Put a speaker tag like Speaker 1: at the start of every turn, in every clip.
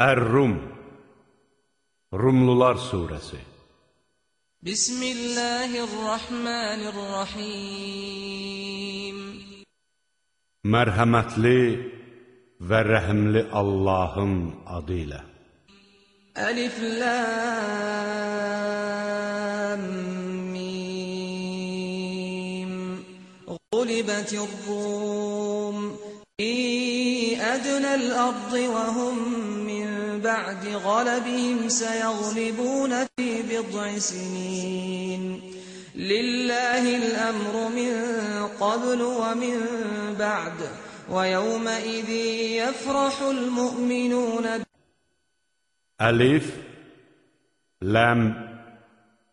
Speaker 1: Ər-Rum Rumlular Suresi
Speaker 2: Bismillahirrahmanirrahim
Speaker 1: Mərhəmətli və rəhimli Allahın adı ilə
Speaker 2: Əlif Lam Mim Qulibətir Rum Fi ədnəl ardı və hum بعد غلبهم سيغلبون في بضع سنين. لله الأمر من قبل ومن بعد ويومئذ يفرح المؤمنون
Speaker 1: ألف لام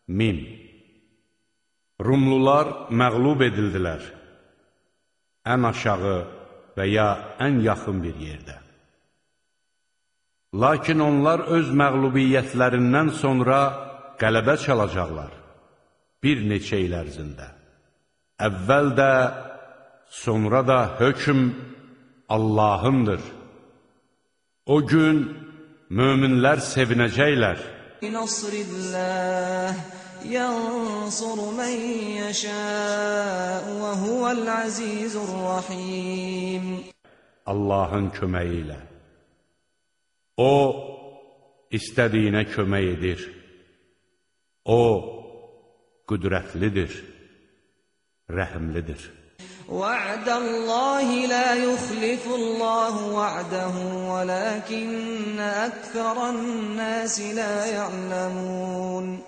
Speaker 1: ميم. Rumlular məğlub edildilər ən aşağı və ya ən yaxın bir yerdə. Lakin onlar öz məğlubiyyətlərindən sonra qələbə çalacaqlar bir neçə il ərzində. Əvvəl də, sonra da hökm Allahındır. O gün möminlər sevinəcəklər.
Speaker 2: Nasrillah yansur men yəşəu və huvəl-əzizur-rəhim
Speaker 1: Allahın köməyi ilə. O, istədiyinə kömək edir. O, qüdrətlidir, rəhimlidir.
Speaker 2: وعد الله لا يخلف الله وعده ولكن أكثر الناس لا يعلمون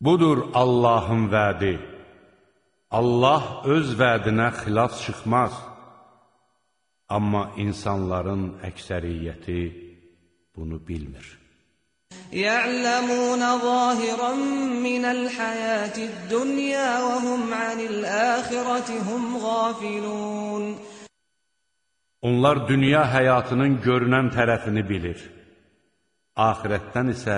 Speaker 1: Budur Allahın vədi. Allah öz vədinə xilaf çıxmaz. Amma insanların əksəriyyəti bunu bilmir.
Speaker 2: يعلمون ظاهرا من الحياة الدنيا وهم عن الآخرة هم غافلون
Speaker 1: Onlar dünya həyatının görünən tərəfini bilir. Ahirətdən isə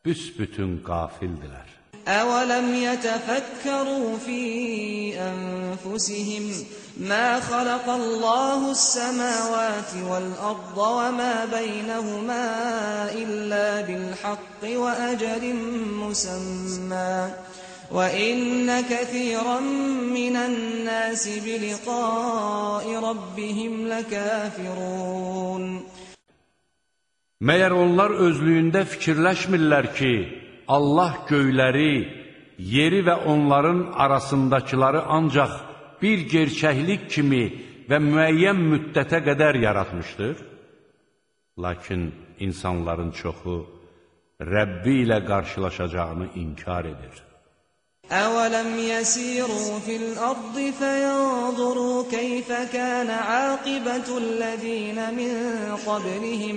Speaker 1: büsbütün qafildilər.
Speaker 2: أولم يتفكروا في أنفسهم ما خلق الله السماوات والأرض وما بينهما إلا بالحق وأجل مسمى وإن كثيرا من الناس بلقاء ربهم لكافرون
Speaker 1: Məyər onlar özlüyündə fikirləşmirlər ki, Allah göyləri, yeri və onların arasındakıları ancaq bir gerçəklik kimi və müəyyən müddətə qədər yaratmışdır? Lakin insanların çoxu Rəbbi ilə qarşılaşacağını inkar edir.
Speaker 2: أولم يسيروا في الأرض فينظروا كيف كان عاقبة الذين من قبلهم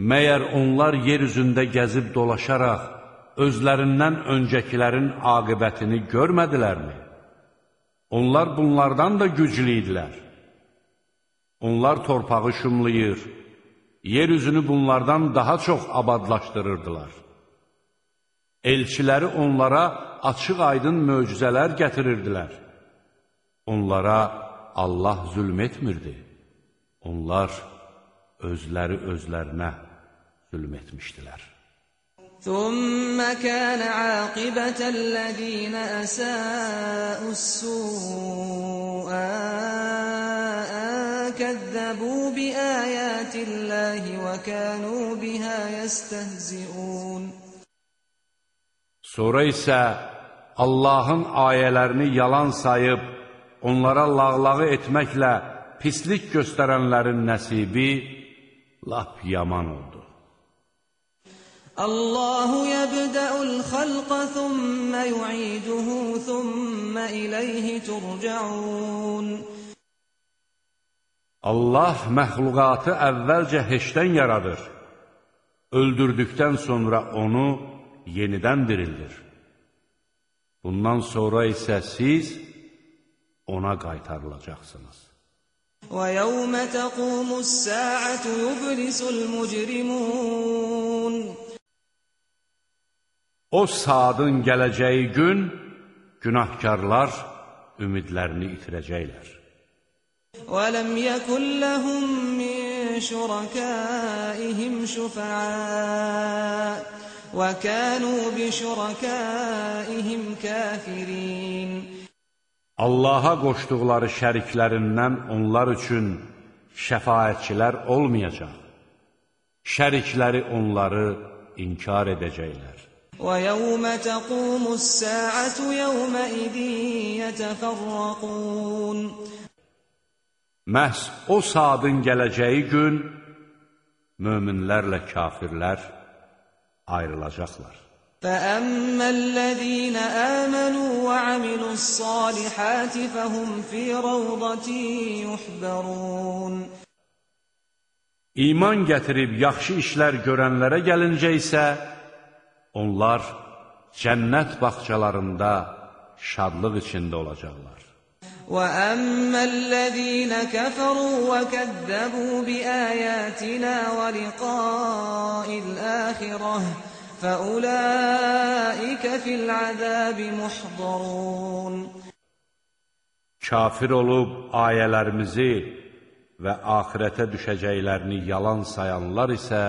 Speaker 1: Məyər onlar yer üzündə gəzib dolaşaraq özlərindən öncəkilərin aqibətini görmədilərmi? Onlar bunlardan da güclü idilər. Onlar torpağı şumlayır, yer üzünü bunlardan daha çox abadlaşdırırdılar. Elçiləri onlara açıq-aydın möcüzələr gətirirdilər. Onlara Allah zülm etmirdi. Onlar özləri özlərinə zülm etmişdilər.
Speaker 2: ثم كان عاقبة الذين أساءوا السوء أن كذبوا بآيات الله وكانوا بها يستهزئون
Speaker 1: Sonra isə Allahın ayələrini yalan sayıb, onlara lağlağı etməklə pislik göstərənlərin nəsibi lap yaman oldu.
Speaker 2: الله يبدأ الخلق ثم يعيده ثم إليه ترجعون
Speaker 1: Allah məxluqatı əvvəlcə heçdən yaradır. öldürdükdən sonra onu yenidən dirildir. Bundan sonra isə siz ona qaytarılacaqsınız.
Speaker 2: وَيَوْمَ تَقُومُ السَّاعَةُ يُبْلِسُ الْمُجْرِمُونَ
Speaker 1: O saatın gələcəyi gün günahkarlar ümidlərini itirəcəklər.
Speaker 2: وَلَمْ يَكُنْ لَهُم مِّن شُرَكَائِهِمْ شُفَعَاءُ وَكَانُوا بِشُرَكَائِهِمْ كَافِرِينَ
Speaker 1: Allaha qoşduqları şəriklərindən onlar üçün şəfaətçilər olmayacaq. Şərikləri onları inkar edəcəklər.
Speaker 2: وَيَوْمَ تَقُومُ السَّاعَةُ يَوْمَئِذٍ يَتَفَرَّقُونَ
Speaker 1: Məhz o saatın gələcəyi gün möminlərlə kafirlər ayrılacaqlar.
Speaker 2: فَأَمَّا الَّذِينَ آمَنُوا وَعَمِلُوا الصَّالِحَاتِ فَهُمْ فِي رَوْضَةٍ يُحْبَرُونَ
Speaker 1: İman gətirib yaxşı işlər görənlərə gəlincə isə, onlar cənnət bağçalarında şadlıq içində olacaqlar.
Speaker 2: وَأَمَّا الَّذِينَ كَفَرُوا وَكَذَّبُوا بِآيَاتِنَا وَلِقَاءِ الْآخِرَةِ فَأُولَٰئِكَ فِي الْعَذَابِ مُحْضَرُونَ
Speaker 1: Kafir olub ayələrimizi və axirətə düşəcəklərini yalan sayanlar isə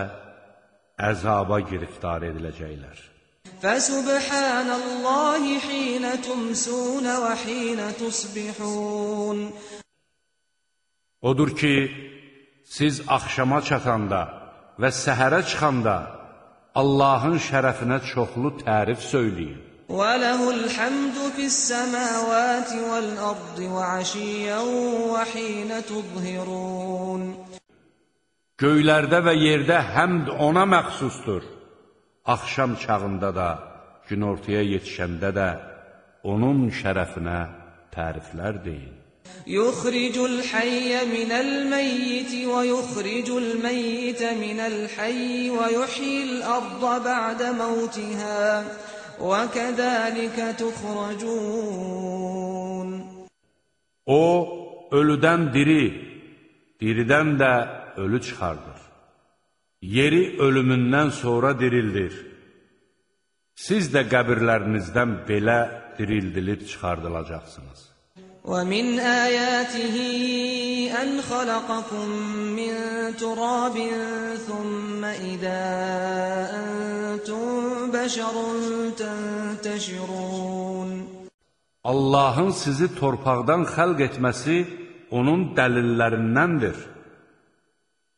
Speaker 1: əzaba giriftar ediləcəklər.
Speaker 2: فَسُبْحَانَ اللَّهِ حِينَ تُمْسُونَ وَحِينَ تُصْبِحُونَ
Speaker 1: Odur ki, siz axşama çatanda və səhərə çıxanda Allahın şərəfinə çoxlu tərif söyləyin.
Speaker 2: وَلَهُ الْحَمْدُ فِي السَّمَاوَاتِ وَالْأَرْضِ وَعَشِيًّا وَحِينَ تُظْهِرُونَ
Speaker 1: Göylərdə və yerdə həmd ona məxsusdur. Axşam çağında da, günortaya yetişəndə də onun şərəfinə təriflər deyin.
Speaker 2: Yuxricul hayyə minəl meyyiti və yuxricul meyyitə minəl hayyi və yuhyil arda ba'də məvtihə və kədəlikə tuxracun.
Speaker 1: O, ölüdən diri, diridən də ölü çıxardır. Yeri ölümündən sonra dirildir. Siz də qəbirlərinizdən belə dirildilib çıxardılacaqsınız.
Speaker 2: وَمِنْ آيَاتِهِ أَنْ خَلَقَكُم مِّن تُرَابٍ ثُمَّ إِذَا أَنتُم بَشَرٌ تَنتَشِرُونَ
Speaker 1: Allahın sizi torpaqdan xəlq etməsi onun dəlillərindəndir.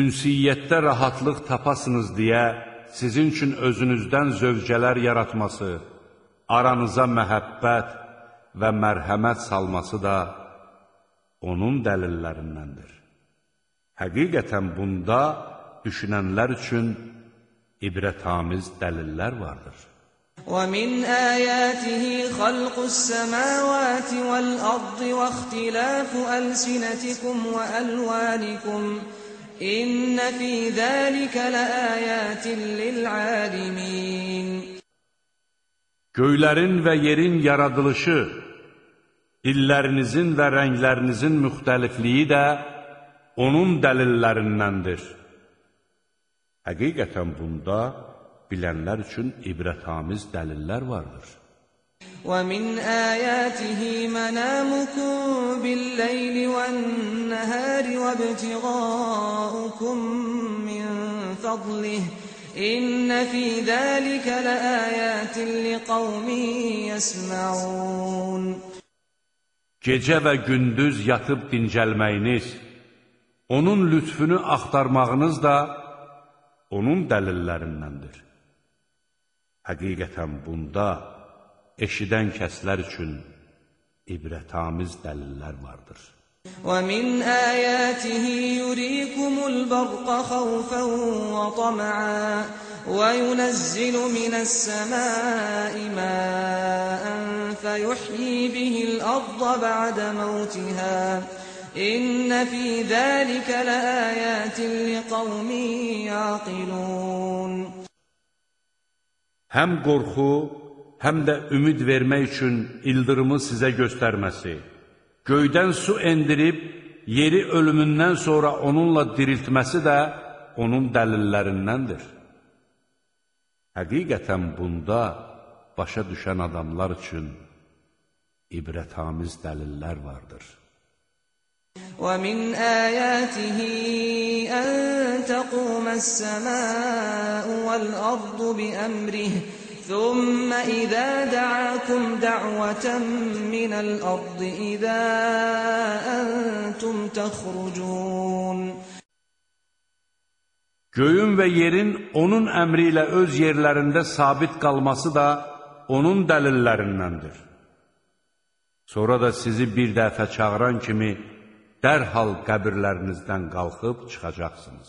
Speaker 1: Ünsiyyətdə rahatlıq tapasınız deyə sizin üçün özünüzdən zövcələr yaratması, aranıza məhəbbət və mərhəmət salması da onun dəlillərindəndir. Həqiqətən bunda düşünənlər üçün ibrətamiz dəlillər vardır.
Speaker 2: وَمِنْ آيَاتِهِ خَلْقُ السَّمَاوَاتِ وَالْأَرْضِ وَاخْتِلَافُ أَلْسِنَتِكُمْ وَأَلْوَانِكُمْ ۚ İnne fî zâlike leâyâtin lil'âlimîn.
Speaker 1: Göylərin və yerin yaradılışı, illərinizin və rənglərinizin müxtəlifliyi də onun dəlillərindəndir. Həqiqətən bunda bilənlər üçün ibrətamiz dəlillər vardır.
Speaker 2: وَمِنْ آيَاتِهِ مَنَامُكُم بِاللَّيْلِ وَالنَّهَارِ وَابْتِغَاؤُكُم مِّن فَضْلِهِ ۚ إِنَّ فِي ذَٰلِكَ لَآيَاتٍ لِّقَوْمٍ يَسْمَعُونَ
Speaker 1: Gecə və gündüz yatıb dincəlməyiniz, onun lütfünü axtarmağınız da onun dəlillərindəndir. Həqiqətən bunda eşidən kəslər üçün ibrətamiz dəlillər vardır.
Speaker 2: ومن آياته يريكم البرق خوفا وطمعا وينزل من السماء ماء فيحيي به الأرض بعد موتها إن في ذلك لآيات لقوم يعقلون
Speaker 1: Həm qorxu, həm də ümid vermək üçün ildırımı sizə göstərməsi, göydən su endirib, yeri ölümündən sonra onunla diriltməsi də onun dəlillərindəndir. Həqiqətən bunda başa düşən adamlar üçün ibrətamiz dəlillər vardır.
Speaker 2: ومن آياته أن تقوم السماء والأرض بأمره ثم إذا دعاكم دعوة من الأرض إذا أنتم تخرجون
Speaker 1: Göyün və yerin onun əmri ilə öz yerlərində sabit qalması da onun dəlillərindəndir. Sonra da sizi bir dəfə çağıran kimi dərhal qəbirlərinizdən qalxıb çıxacaqsınız.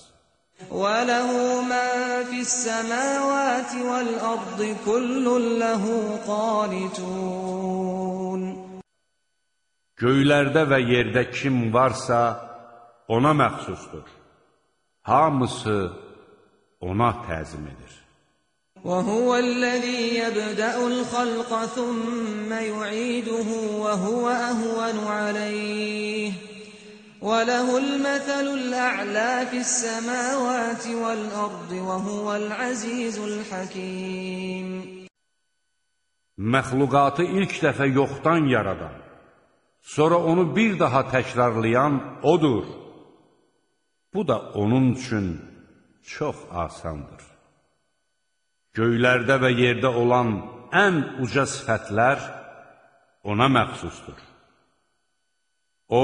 Speaker 2: وَلَهُ مَا فِي السَّمَاوَاتِ وَالْأَرْضِ كُلٌّ لَهُ قَانِتُونَ
Speaker 1: Göylərdə və yerdə kim varsa ona məxsusdur. Hamısı ona təzim edir.
Speaker 2: وهو الذي يبدأ الخلق ثم يعيده وهو أهون عليه وله المثل الأعلى في السماوات والأرض وهو العزيز الحكيم
Speaker 1: Məxluqatı ilk dəfə yoxdan yaradan, sonra onu bir daha təkrarlayan odur. Bu da onun üçün çox asandır. Göylərdə və yerdə olan ən uca sifətlər ona məxsusdur. O,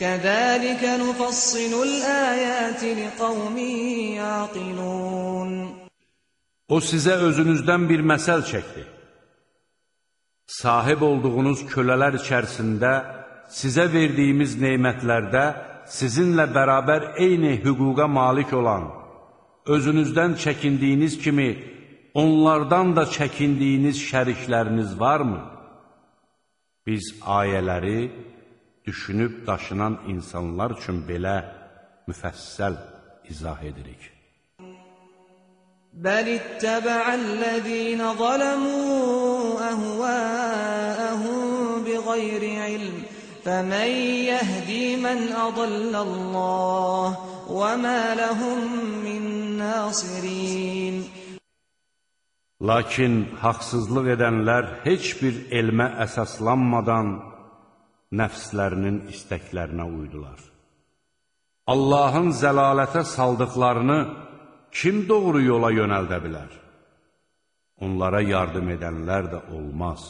Speaker 2: كذلك نفصل الآيات لقوم يعقلون
Speaker 1: O sizə özünüzdən bir məsəl çəkdi. Sahib olduğunuz kölələr içərisində sizə verdiyimiz neymətlərdə sizinlə bərabər eyni hüquqa malik olan, özünüzdən çəkindiyiniz kimi onlardan da çəkindiyiniz şərikləriniz varmı? Biz ayələri düşünüb daşınan insanlar üçün belə müfəssəl izah edirik.
Speaker 2: بل اتبع الذين ظلموا أهواءهم بغير علم فمن يهدي من أضل الله وما لهم من ناصرين
Speaker 1: Lakin haqsızlıq edənlər heç bir elmə əsaslanmadan nəfslərinin istəklərinə uydular. Allahın zəlalətə saldıqlarını kim doğru yola yönəldə bilər? Onlara yardım edənlər də olmaz.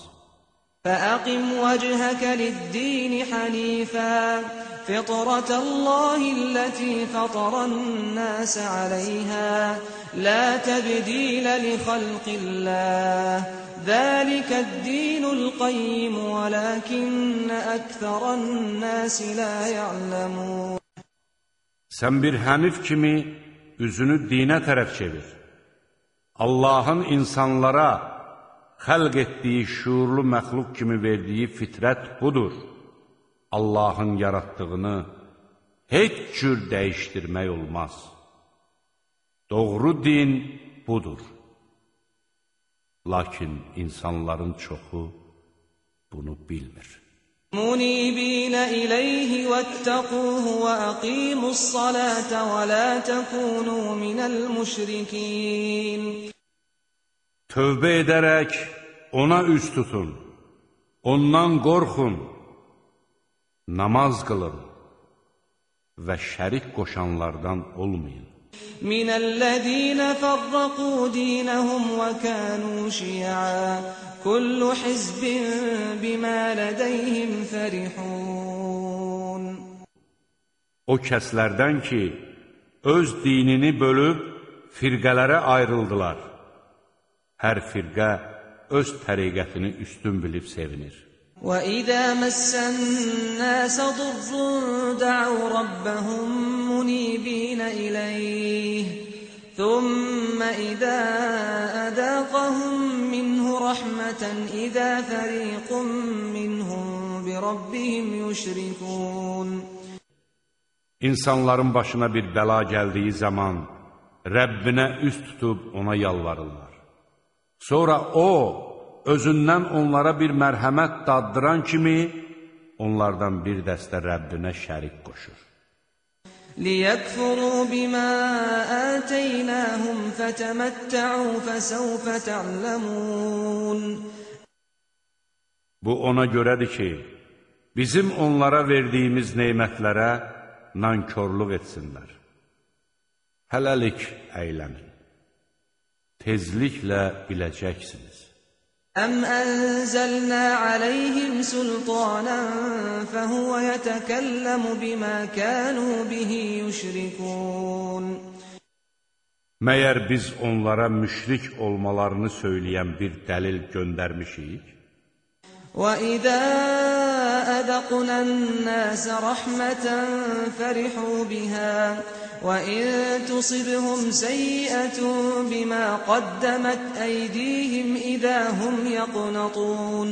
Speaker 2: فأقم وجهك للدين حنيفا فطرة الله التي فطر الناس عليها لا تبديل لخلق الله ذلك الدين القيم ولكن أكثر الناس لا يعلمون
Speaker 1: Sən bir hənif kimi üzünü dinə tərəf çevir. Allahın insanlara xəlq etdiyi şuurlu məxluq kimi verdiyi fitrət budur. Allahın yaratdığını heç cür dəyişdirmək olmaz. Doğru din budur. Lakin insanların çoxu bunu bilmir.
Speaker 2: Munibina ilayhi vettaquhu ve aqimus salate ve la takunu minel müşrikin.
Speaker 1: Tövbə edərək ona üz tutun. Ondan qorxun. Namaz qılın və şərik qoşanlardan olmayın.
Speaker 2: من الذين فرقوا دينهم وكانوا شيعا كل حزب بما لديهم فرحون
Speaker 1: O kəslərdən ki, öz dinini bölüb firqələrə ayrıldılar. Hər firqə öz təriqətini üstün bilib sevinir.
Speaker 2: وَإِذَا مَسَّ النَّاسَ ضُرٌّ دَعَوْا رَبَّهُم مُّنِيبِينَ إِلَيْهِ ثُمَّ إِذَا أَذَاقَهُم مِّنْهُ رَحْمَةً إِذَا فَرِيقٌ مِّنْهُم بِرَبِّهِمْ يُشْرِكُونَ
Speaker 1: İnsanların başına bir bəla gəldiyi zaman Rəbbinə üst tutub ona yalvarırlar. Sonra O, özündən onlara bir mərhəmət daddıran kimi, onlardan bir dəstə Rəbbinə şərik qoşur.
Speaker 2: لِيَكْفُرُوا بِمَا آتَيْنَاهُمْ فَتَمَتَّعُوا فَسَوْفَ تَعْلَمُونَ
Speaker 1: Bu ona görədir ki, bizim onlara verdiyimiz neymətlərə nankörlük etsinlər. Hələlik əylənin. Tezliklə biləcəksiniz.
Speaker 2: أَمْ أَنزَلْنَا عَلَيْهِمْ سُلْطَانًا فَهُوَ يَتَكَلَّمُ بِمَا كَانُوا بِهِ يُشْرِكُونَ
Speaker 1: Məyər biz onlara müşrik olmalarını söyləyən bir dəlil göndərmişik?
Speaker 2: وَإِذَا أَذَقْنَا النَّاسَ رَحْمَةً فَرِحُوا بِهَا وَإِن تُصِبْهُمْ سَيِّئَةٌ بِمَا قَدَّمَتْ أَيْدِيهِمْ إِذَا هُمْ يَقْنَطُونَ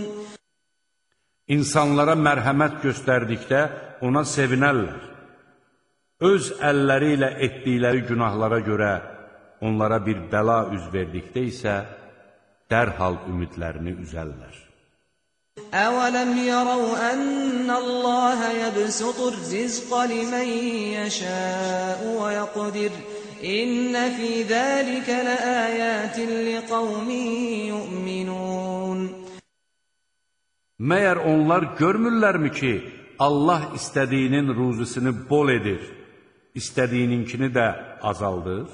Speaker 1: İnsanlara mərhəmət göstərdikdə ona sevinərlər. Öz əlləri ilə etdikləri günahlara görə onlara bir bəla üz verdikdə isə dərhal ümidlərini üzərlər.
Speaker 2: أَوَلَمْ يَرَوْا أَنَّ اللَّهَ يَبْسُطُ الرِّزْقَ لِمَن يَشَاءُ وَيَقْدِرُ إِنَّ فِي ذَلِكَ لَآيَاتٍ لِقَوْمٍ يُؤْمِنُونَ
Speaker 1: Məyər onlar görmürlərmi ki, Allah istədiyinin ruzisini bol edir, istədiyininkini də azaldır?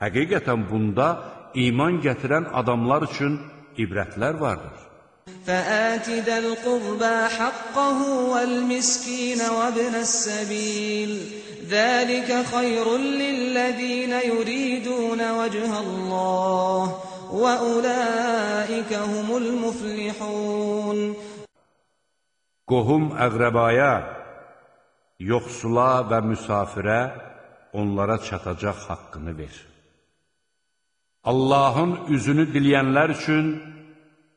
Speaker 1: Həqiqətən bunda iman gətirən adamlar üçün ibrətlər vardır.
Speaker 2: فآت ذا القربى حقه والمسكين وابن السبيل ذلك خير للذين يريدون وجه الله وأولئك هم المفلحون
Speaker 1: Qohum əqrəbaya, yoxsula və müsafirə onlara çatacaq haqqını ver. Allahın üzünü diləyənlər üçün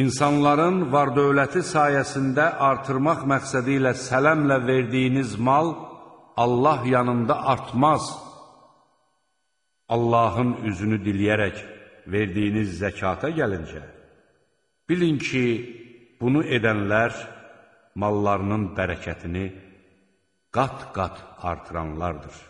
Speaker 1: İnsanların var-dövləti sayəsində artırmaq məqsədi ilə sələmlə verdiyiniz mal Allah yanında artmaz. Allahın üzünü diləyərək verdiyiniz zəkata gəlincə, bilin ki, bunu edənlər mallarının bərəkətini qat-qat artıranlardır.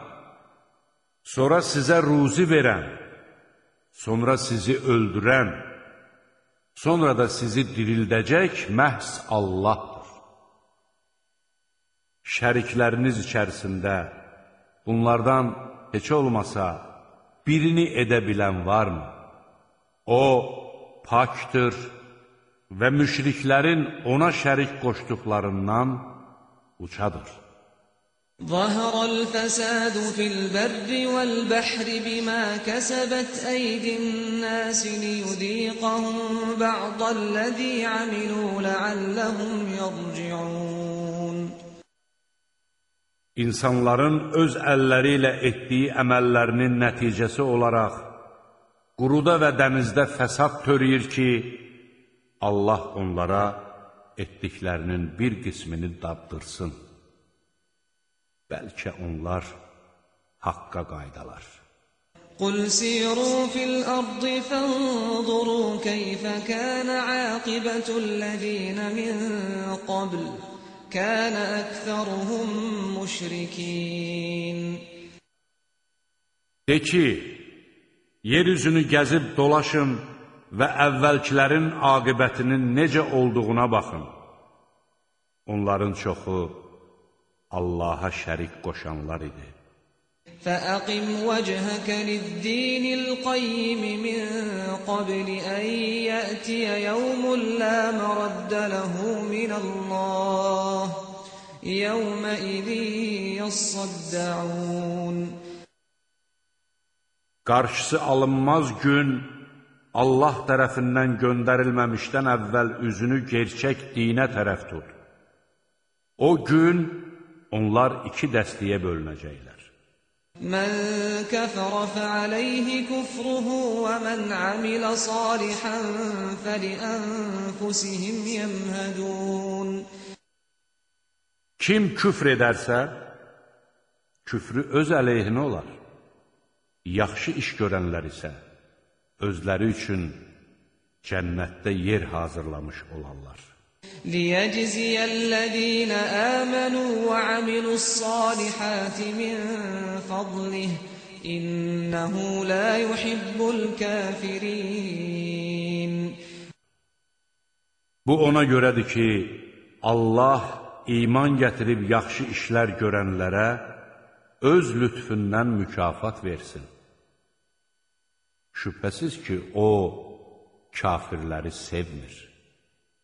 Speaker 1: sonra sizə ruzi verən, sonra sizi öldürən, sonra da sizi dirildəcək məhz Allahdır. Şərikləriniz içərisində bunlardan heç olmasa birini edə bilən varmı? O, paktır, və müşriklərin ona şərik qoşduqlarından uçadır.
Speaker 2: ظهر الفساد في البر والبحر بما كسبت أيدي الناس ليذيقهم بعض الذي عملوا لعلهم يرجعون
Speaker 1: İnsanların öz əlləri ilə etdiyi əməllərinin nəticəsi olaraq quruda və dənizdə fəsad törəyir ki, Allah onlara etdiklərinin bir qismini dabdırsın. bəlkə onlar haqqa qaydalar.
Speaker 2: Qul siru fil ardı fənzuru keyfə kənə aqibətüllezina min qabl. Kənə əksəruhum müşrikin.
Speaker 1: De ki, yeryüzünü gəzib dolaşın və əvvəlkilərin aqibətinin necə olduğuna baxın. Onların çoxu Allaha şərik qoşanlar idi.
Speaker 2: فأقم وجهك للدين القيم من قبل أن يأتي يوم لا مرد له من الله يومئذ يصدعون
Speaker 1: Qarşısı alınmaz gün Allah tərəfindən göndərilməmişdən əvvəl üzünü gerçək dinə tərəf tut. O gün onlar iki dəstəyə bölünəcəklər.
Speaker 2: Mən kəfərə fəaleyhi küfruhu və mən amilə salihən fəli ənfusihim yəmhədun.
Speaker 1: Kim küfr edərsə, küfrü öz əleyhinə olar. Yaxşı iş görənlər isə özləri üçün cənnətdə yer hazırlamış olarlar.
Speaker 2: ليجزي الذين آمنوا وعملوا الصالحات من فضله إنه لا يحب الكافرين
Speaker 1: Bu ona görədir ki, Allah iman gətirib yaxşı işlər görənlərə öz lütfündən mükafat versin. Şübhəsiz ki, O kafirləri sevmir.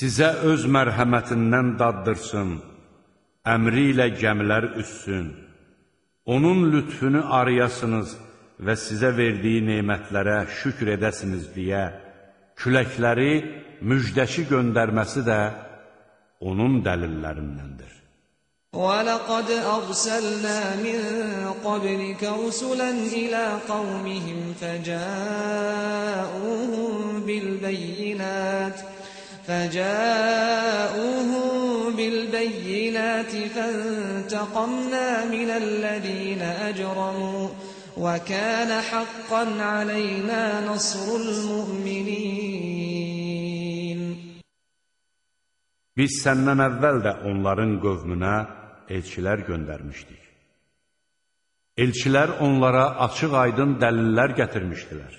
Speaker 1: Sizə öz mərhəmətindən daddırsın, əmri ilə gəmilər üssün, onun lütfünü arayasınız və sizə verdiyi neymətlərə şükr edəsiniz deyə, küləkləri müjdəşi göndərməsi də onun dəlillərindəndir.
Speaker 2: وَلَقَدْ أَرْسَلْنَا مِن قَبْلِكَ رُسُلًا إِلَى قَوْمِهِمْ فَجَاءُوهُم بِالْبَيِّنَاتِ فجاءوهم بالبينات فانتقمنا من الذين أجرموا وكان حقا علينا نصر المؤمنين
Speaker 1: Biz səndən əvvəl də onların qövmünə elçilər göndərmişdik. Elçilər onlara açıq-aydın dəlillər gətirmişdilər.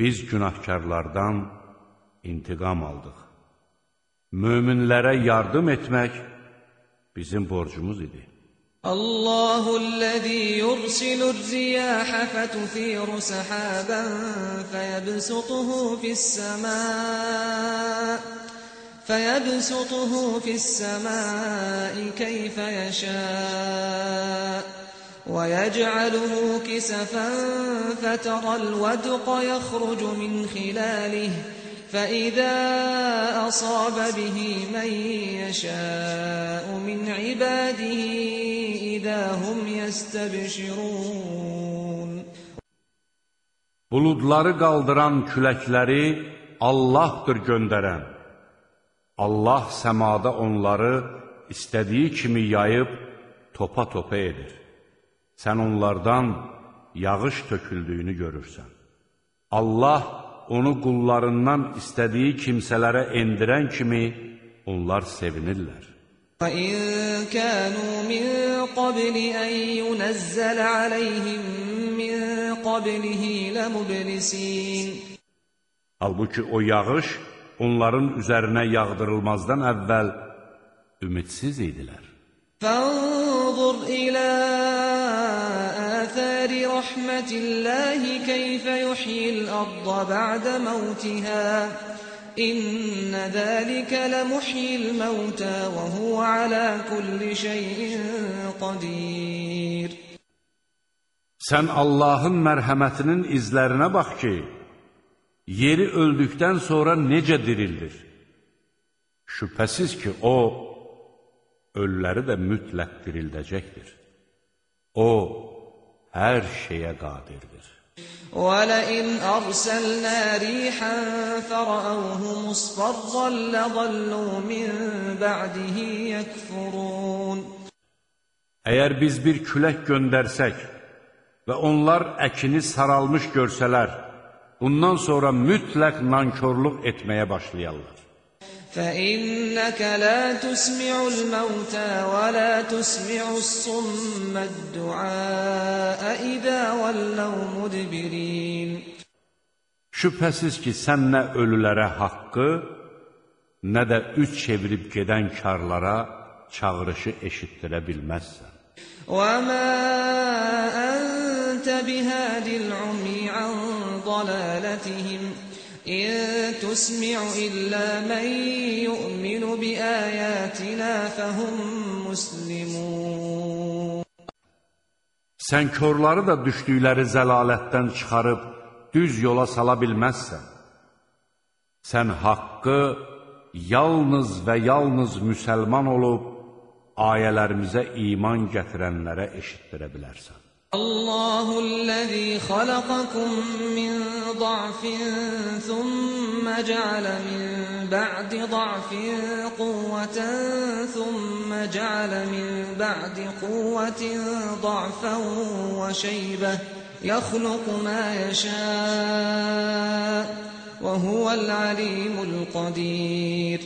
Speaker 1: Biz günahkarlardan intiqam aldıq. Möminlərə yardım etmək bizim borcumuz idi.
Speaker 2: الله الذي يرسل الرياح فتثير سحابا فيبسطه في السماء فيبسطه في السماء كيف يشاء ويجعله كسفا فترى الودق يخرج من خلاله فإذا أصاب به من يشاء من عباده إذا هم يستبشرون
Speaker 1: Buludları qaldıran küləkləri Allahdır göndərən. Allah səmada onları istədiyi kimi yayıb topa-topa edir. Sən onlardan yağış töküldüyünü görürsən. Allah onu qullarından istədiyi kimsələrə endirən kimi onlar sevinirlər.
Speaker 2: وَإِن كَانُوا مِن قَبْلِ أَن يُنَزَّلَ عَلَيْهِم مِّن قَبْلِهِ لَمُبْلِسِينَ
Speaker 1: Halbuki o yağış onların üzərinə yağdırılmazdan əvvəl ümidsiz idilər.
Speaker 2: فانظر إلى آثار رحمة الله كيف يحيي الأرض بعد موتها إن ذلك لمحيي الموتى وهو على كل شيء قدير
Speaker 1: Sən Allahın mərhəmətinin izlərinə bax ki, yeri öldükdən sonra necə dirildir? Şübhəsiz ki, O, ölüləri də mütləq dirildəcəkdir. O, hər şeyə qadirdir.
Speaker 2: وَلَئِنْ أَرْسَلْنَا رِيحًا فَرَأَوْهُ مُصْفَرًّا لَظَلُّوا مِنْ بَعْدِهِ يَكْفُرُونَ
Speaker 1: Əgər biz bir külək göndərsək və onlar əkini saralmış görsələr, bundan sonra mütləq nankorluq etməyə başlayarlar.
Speaker 2: فإنك لا تسمع الموتى ولا تسمع الصم الدعاء إذا ولوا مدبرين
Speaker 1: Şübhəsiz ki, sən nə ölülərə haqqı, nə də üç çevirib gedən karlara çağırışı eşitdirə bilməzsən.
Speaker 2: وَمَا أَنْتَ بِهَادِ الْعُمْيِ عَنْ ضَلَالَتِهِمْ إن تسمع إلا من يؤمن بآياتنا فهم مسلمون
Speaker 1: Sən körləri da düşdükləri zəlalətdən çıxarıb düz yola sala bilməzsən. Sən haqqı yalnız və yalnız müsəlman olub ayələrimizə iman gətirənlərə eşitdirə bilərsən.
Speaker 2: الله الذي خلقكم من ضعف ثم جعل من بعد ضعف قوة ثم جعل من بعد قوة ضعفا وشيبة يخلق ما يشاء وهو العليم القدير.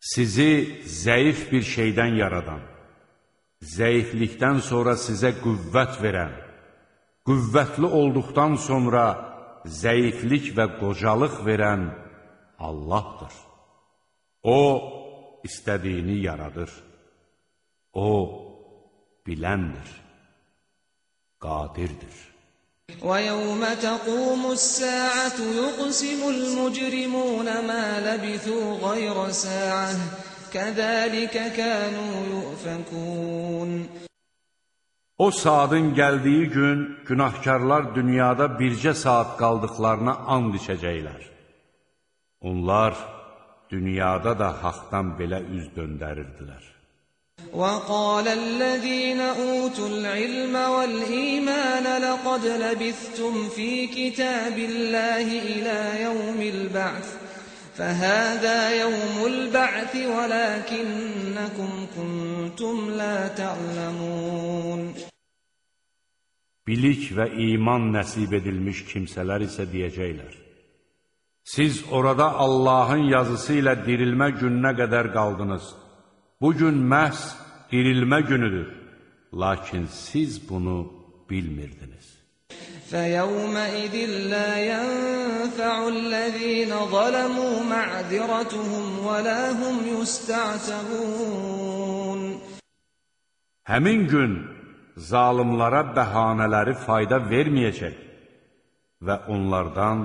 Speaker 1: Sizi zəif bir şeydən yaradan zəiflikdən sonra sizə qüvvət verən, qüvvətli olduqdan sonra zəiflik və qocalıq verən Allahdır. O, istədiyini yaradır. O, biləndir, qadirdir.
Speaker 2: وَيَوْمَ تَقُومُ السَّاعَةُ يُقْسِمُ الْمُجْرِمُونَ مَا لَبِثُوا غَيْرَ سَاعَةٍ كَذَٰلِكَ كَانُوا يُؤْفَكُونَ
Speaker 1: O saatın gəldiyi gün günahkarlar dünyada bircə saat qaldıqlarına and içəcəklər. Onlar dünyada da haqdan belə üz döndərirdilər.
Speaker 2: وَقَالَ الَّذِينَ أُوتُوا الْعِلْمَ وَالْإِيمَانَ لَقَدْ لَبِثْتُمْ فِي كِتَابِ اللَّهِ إِلَى يَوْمِ الْبَعْثِ فهذا يوم البعث ولكنكم كنتم لا تعلمون
Speaker 1: Bilik və iman nəsib edilmiş kimsələr isə deyəcəklər. Siz orada Allahın yazısı ilə dirilmə gününə qədər qaldınız. Bu gün məhz dirilmə günüdür. Lakin siz bunu bilmirdiniz.
Speaker 2: فَيَوْمَئِذٍ لَا يَنْفَعُ الَّذ۪ينَ ظَلَمُوا مَعْذِرَتُهُمْ وَلَا هُمْ يُسْتَعْتَبُونَ
Speaker 1: Həmin gün zalimlara bəhanələri fayda verməyəcək və onlardan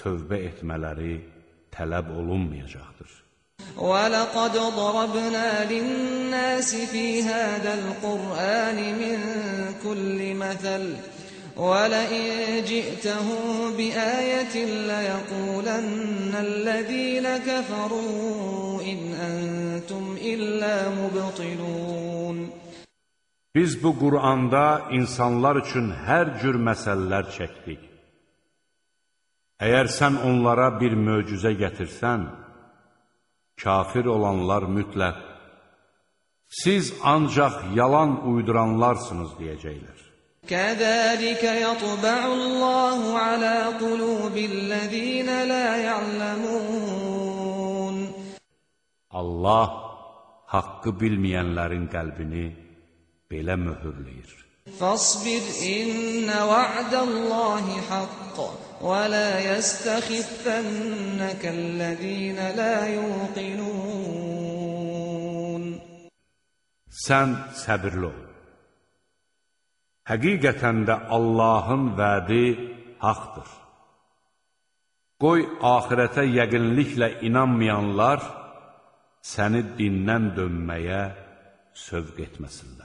Speaker 1: tövbə etmələri tələb olunmayacaqdır.
Speaker 2: وَلَقَدْ ضَرَبْنَا لِلنَّاسِ فِي هَذَا الْقُرْآنِ مِنْ كُلِّ مَثَلٍ ولئن جئتهم بآية ليقولن الذين كفروا إن أنتم إلا مبطلون
Speaker 1: Biz bu Quranda insanlar üçün hər cür məsələlər çəkdik. Əgər sən onlara bir möcüzə gətirsən, kafir olanlar mütləq, siz ancaq yalan uyduranlarsınız deyəcəklər.
Speaker 2: كذلك يطبع الله على قلوب الذين لا يعلمون
Speaker 1: Allah haqqı bilməyənlərin qəlbini belə möhürləyir.
Speaker 2: فاصبر إن وعد الله حق ولا يستخفنك الذين لا يوقنون
Speaker 1: Sən səbirli ol. Həqiqətən də Allahın vədi haqdır. Qoy axirətə yəqinliklə inanmayanlar səni dindən dönməyə sövq etməsinlər.